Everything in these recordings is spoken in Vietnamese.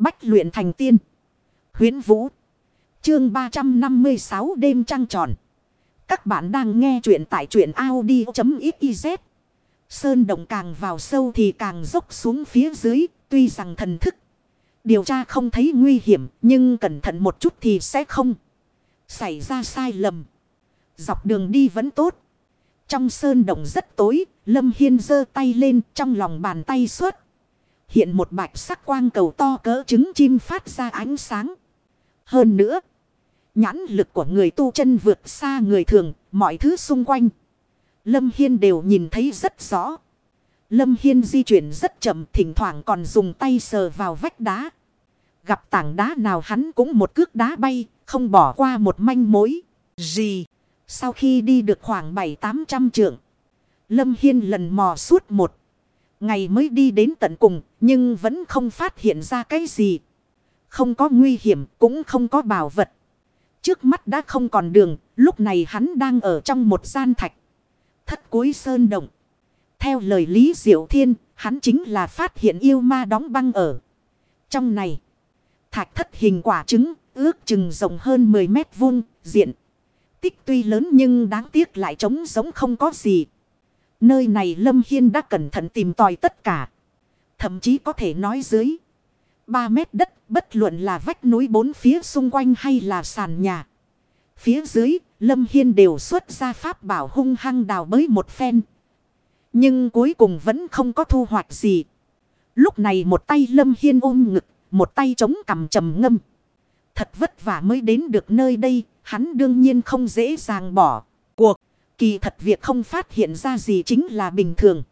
Bách luyện thành tiên. Huyến Vũ. Chương 356 đêm trăng tròn. Các bạn đang nghe truyện tại truyện Audi.xyz. Sơn động càng vào sâu thì càng dốc xuống phía dưới. Tuy rằng thần thức. Điều tra không thấy nguy hiểm. Nhưng cẩn thận một chút thì sẽ không. Xảy ra sai lầm. Dọc đường đi vẫn tốt. Trong sơn động rất tối. Lâm Hiên giơ tay lên, trong lòng bàn tay suốt. Hiện một bạch sắc quang cầu to cỡ trứng chim phát ra ánh sáng. Hơn nữa. Nhãn lực của người tu chân vượt xa người thường. Mọi thứ xung quanh. Lâm Hiên đều nhìn thấy rất rõ. Lâm Hiên di chuyển rất chậm. Thỉnh thoảng còn dùng tay sờ vào vách đá. Gặp tảng đá nào hắn cũng một cước đá bay. Không bỏ qua một manh mối. Gì? Sau khi đi được khoảng 7-800 trượng. Lâm Hiên lần mò suốt một. Ngày mới đi đến tận cùng. Nhưng vẫn không phát hiện ra cái gì. Không có nguy hiểm, cũng không có bảo vật. Trước mắt đã không còn đường. Lúc này hắn đang ở trong một gian thạch. Thất cuối sơn động. Theo lời Lý Diệu Thiên. Hắn chính là phát hiện yêu ma đóng băng ở. Trong này. Thạch thất hình quả trứng. Ước chừng rộng hơn 10 mét vuông. Diện. Tích tuy lớn nhưng đáng tiếc lại trống giống không có gì. Nơi này Lâm Hiên đã cẩn thận tìm tòi tất cả. Thậm chí có thể nói dưới. 3 mét đất bất luận là vách núi bốn phía xung quanh hay là sàn nhà. Phía dưới Lâm Hiên đều xuất ra pháp bảo hung hăng đào bới một phen. Nhưng cuối cùng vẫn không có thu hoạch gì. Lúc này một tay Lâm Hiên ôm ngực, một tay chống cằm trầm ngâm. Thật vất vả mới đến được nơi đây, hắn đương nhiên không dễ dàng bỏ cuộc. Kỳ thật việc không phát hiện ra gì chính là bình thường.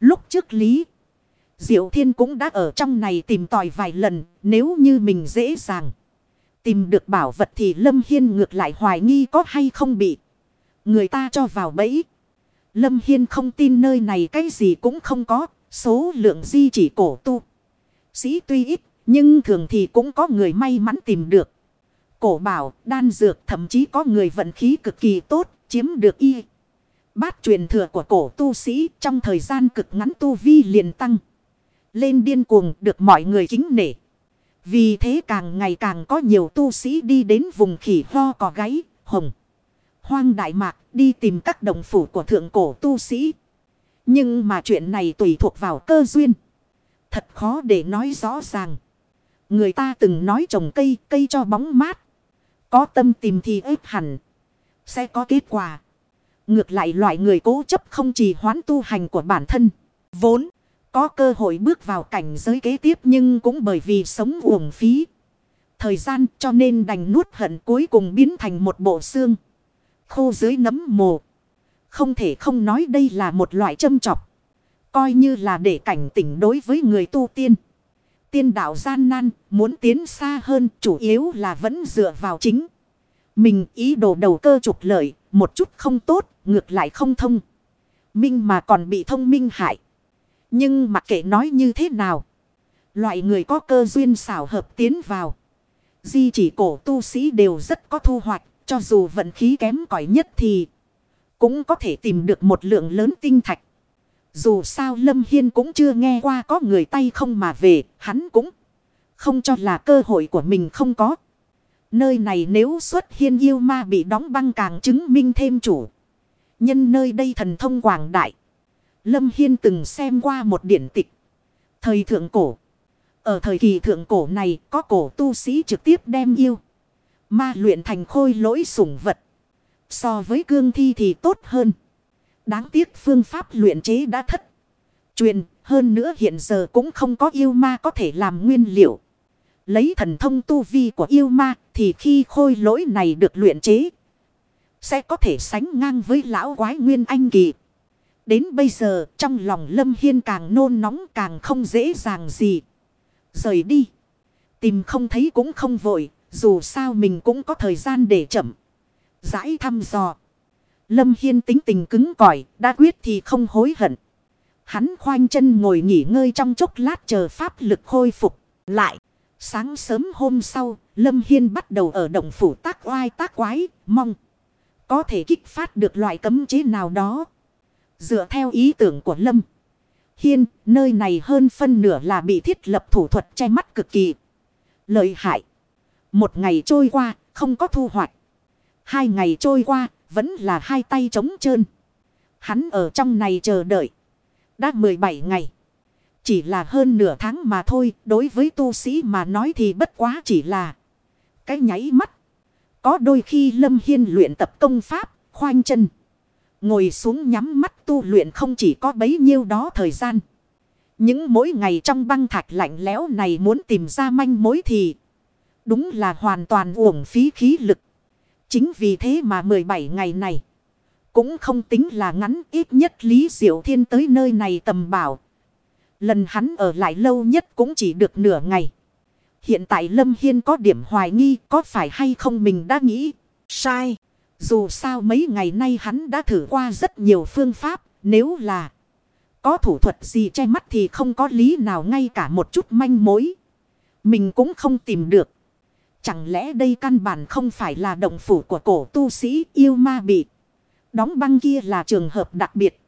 Lúc trước Lý Diệu Thiên cũng đã ở trong này tìm tòi vài lần. Nếu như mình dễ dàng tìm được bảo vật thì Lâm Hiên ngược lại hoài nghi có hay không bị. Người ta cho vào bẫy. Lâm Hiên không tin nơi này cái gì cũng không có. Số lượng di chỉ cổ tu. Sĩ tuy ít nhưng thường thì cũng có người may mắn tìm được. Cổ bảo, đan dược thậm chí có người vận khí cực kỳ tốt, chiếm được y. Bát truyền thừa của cổ tu sĩ trong thời gian cực ngắn tu vi liền tăng. Lên điên cuồng được mọi người kính nể. Vì thế càng ngày càng có nhiều tu sĩ đi đến vùng khỉ ho cò gáy, hồng. Hoang Đại Mạc đi tìm các đồng phủ của thượng cổ tu sĩ. Nhưng mà chuyện này tùy thuộc vào cơ duyên. Thật khó để nói rõ ràng. Người ta từng nói trồng cây, cây cho bóng mát. Có tâm tìm thì ếp hẳn. Sẽ có kết quả. Ngược lại loại người cố chấp không chỉ hoán tu hành của bản thân. Vốn. Có cơ hội bước vào cảnh giới kế tiếp nhưng cũng bởi vì sống uổng phí. Thời gian cho nên đành nuốt hận cuối cùng biến thành một bộ xương. Khô dưới nấm mồ. Không thể không nói đây là một loại châm trọc. Coi như là để cảnh tỉnh đối với người tu tiên. Tiên đạo gian nan, muốn tiến xa hơn, chủ yếu là vẫn dựa vào chính. Mình ý đồ đầu cơ trục lợi, một chút không tốt, ngược lại không thông. Minh mà còn bị thông minh hại. Nhưng mặc kệ nói như thế nào. Loại người có cơ duyên xảo hợp tiến vào. Di chỉ cổ tu sĩ đều rất có thu hoạch. Cho dù vận khí kém cỏi nhất thì cũng có thể tìm được một lượng lớn tinh thạch. Dù sao Lâm Hiên cũng chưa nghe qua có người tay không mà về, hắn cũng không cho là cơ hội của mình không có. Nơi này nếu xuất hiên yêu ma bị đóng băng càng chứng minh thêm chủ. Nhân nơi đây thần thông quảng đại. Lâm Hiên từng xem qua một điển tịch. Thời thượng cổ. Ở thời kỳ thượng cổ này, có cổ tu sĩ trực tiếp đem yêu. Ma luyện thành khôi lỗi sủng vật. So với cương thi thì tốt hơn. Đáng tiếc phương pháp luyện chế đã thất. Truyền, hơn nữa hiện giờ cũng không có yêu ma có thể làm nguyên liệu. Lấy thần thông tu vi của yêu ma thì khi khôi lỗi này được luyện chế. Sẽ có thể sánh ngang với lão quái nguyên anh kỳ. Đến bây giờ trong lòng Lâm Hiên càng nôn nóng càng không dễ dàng gì. Rời đi. Tìm không thấy cũng không vội. Dù sao mình cũng có thời gian để chậm. Giải thăm dò. Lâm Hiên tính tình cứng cỏi, đã quyết thì không hối hận. Hắn khoanh chân ngồi nghỉ ngơi trong chốc lát chờ pháp lực khôi phục. Lại, sáng sớm hôm sau, Lâm Hiên bắt đầu ở động phủ tác oai tác quái, mong. Có thể kích phát được loại cấm chế nào đó. Dựa theo ý tưởng của Lâm. Hiên, nơi này hơn phân nửa là bị thiết lập thủ thuật che mắt cực kỳ. Lợi hại. Một ngày trôi qua, không có thu hoạch. Hai ngày trôi qua, vẫn là hai tay trống trơn. Hắn ở trong này chờ đợi. Đã 17 ngày. Chỉ là hơn nửa tháng mà thôi. Đối với tu sĩ mà nói thì bất quá chỉ là cái nháy mắt. Có đôi khi Lâm Hiên luyện tập công pháp, khoanh chân. Ngồi xuống nhắm mắt tu luyện không chỉ có bấy nhiêu đó thời gian. Những mỗi ngày trong băng thạch lạnh lẽo này muốn tìm ra manh mối thì đúng là hoàn toàn uổng phí khí lực. Chính vì thế mà 17 ngày này cũng không tính là ngắn, ít nhất Lý Diệu Thiên tới nơi này tầm bảo. Lần hắn ở lại lâu nhất cũng chỉ được nửa ngày. Hiện tại Lâm Hiên có điểm hoài nghi có phải hay không mình đã nghĩ sai. Dù sao mấy ngày nay hắn đã thử qua rất nhiều phương pháp nếu là có thủ thuật gì che mắt thì không có lý nào ngay cả một chút manh mối. Mình cũng không tìm được. Chẳng lẽ đây căn bản không phải là động phủ của cổ tu sĩ yêu ma bị. Đóng băng kia là trường hợp đặc biệt.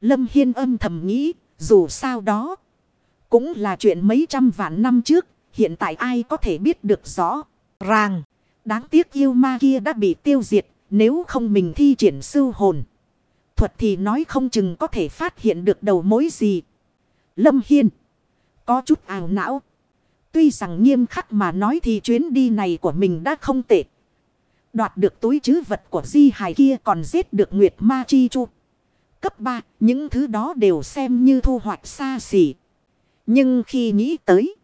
Lâm Hiên âm thầm nghĩ, dù sao đó. Cũng là chuyện mấy trăm vạn năm trước, hiện tại ai có thể biết được rõ. Ràng, đáng tiếc yêu ma kia đã bị tiêu diệt, nếu không mình thi triển sư hồn thuật thì nói không chừng có thể phát hiện được đầu mối gì. Lâm Hiên. Có chút ảo não. Tuy rằng nghiêm khắc mà nói thì chuyến đi này của mình đã không tệ. Đoạt được túi chứ vật của di hài kia còn giết được Nguyệt Ma Chi Chu. Cấp 3, những thứ đó đều xem như thu hoạch xa xỉ. Nhưng khi nghĩ tới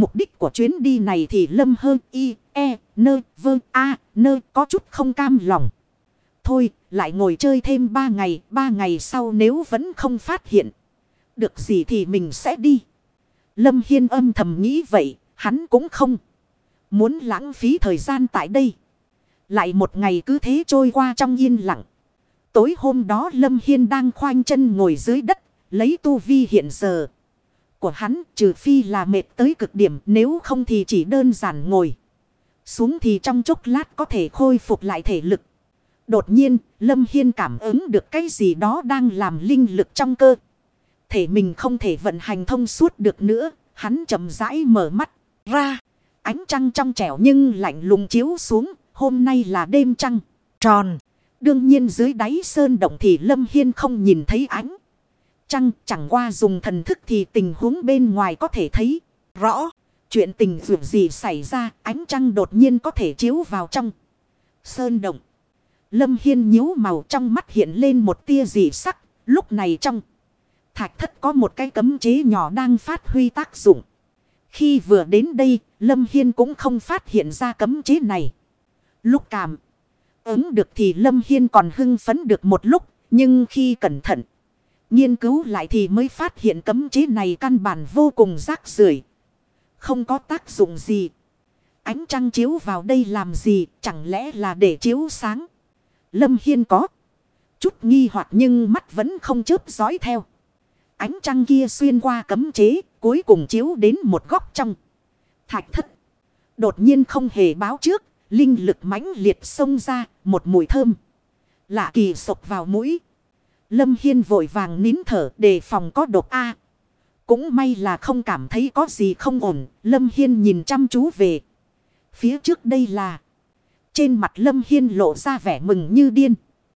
mục đích của chuyến đi này thì lâm hơn y, e, nơ, vơ, a, nơ có chút không cam lòng. Thôi, lại ngồi chơi thêm ba ngày, ba ngày sau nếu vẫn không phát hiện được gì thì mình sẽ đi. Lâm Hiên âm thầm nghĩ vậy, hắn cũng không muốn lãng phí thời gian tại đây. Lại một ngày cứ thế trôi qua trong yên lặng. Tối hôm đó Lâm Hiên đang khoanh chân ngồi dưới đất, lấy tu vi hiện giờ. Của hắn trừ phi là mệt tới cực điểm nếu không thì chỉ đơn giản ngồi. Xuống thì trong chốc lát có thể khôi phục lại thể lực. Đột nhiên, Lâm Hiên cảm ứng được cái gì đó đang làm linh lực trong cơ. Thể mình không thể vận hành thông suốt được nữa, hắn chậm rãi mở mắt ra. Ánh trăng trong trẻo nhưng lạnh lùng chiếu xuống, hôm nay là đêm trăng, tròn. Đương nhiên dưới đáy sơn động thì Lâm Hiên không nhìn thấy ánh. Trăng chẳng qua dùng thần thức thì tình huống bên ngoài có thể thấy rõ. Chuyện tình vượt gì xảy ra, ánh trăng đột nhiên có thể chiếu vào trong sơn động. Lâm Hiên nhíu màu trong mắt hiện lên một tia dị sắc. Lúc này trong thạch thất có một cái cấm chế nhỏ đang phát huy tác dụng. Khi vừa đến đây, Lâm Hiên cũng không phát hiện ra cấm chế này. Lúc cảm ứng được thì Lâm Hiên còn hưng phấn được một lúc. Nhưng khi cẩn thận, nghiên cứu lại thì mới phát hiện cấm chế này căn bản vô cùng rác rưởi Không có tác dụng gì. Ánh trăng chiếu vào đây làm gì, chẳng lẽ là để chiếu sáng. Lâm Hiên có chút nghi hoặc nhưng mắt vẫn không chớp dõi theo. Ánh trăng kia xuyên qua cấm chế, cuối cùng chiếu đến một góc trong. Thạch thất. Đột nhiên không hề báo trước, linh lực mãnh liệt xông ra, một mùi thơm. Lạ kỳ sộc vào mũi. Lâm Hiên vội vàng nín thở đề phòng có độc A. Cũng may là không cảm thấy có gì không ổn, Lâm Hiên nhìn chăm chú về. Phía trước đây là trên mặt Lâm Hiên lộ ra vẻ mừng như điên.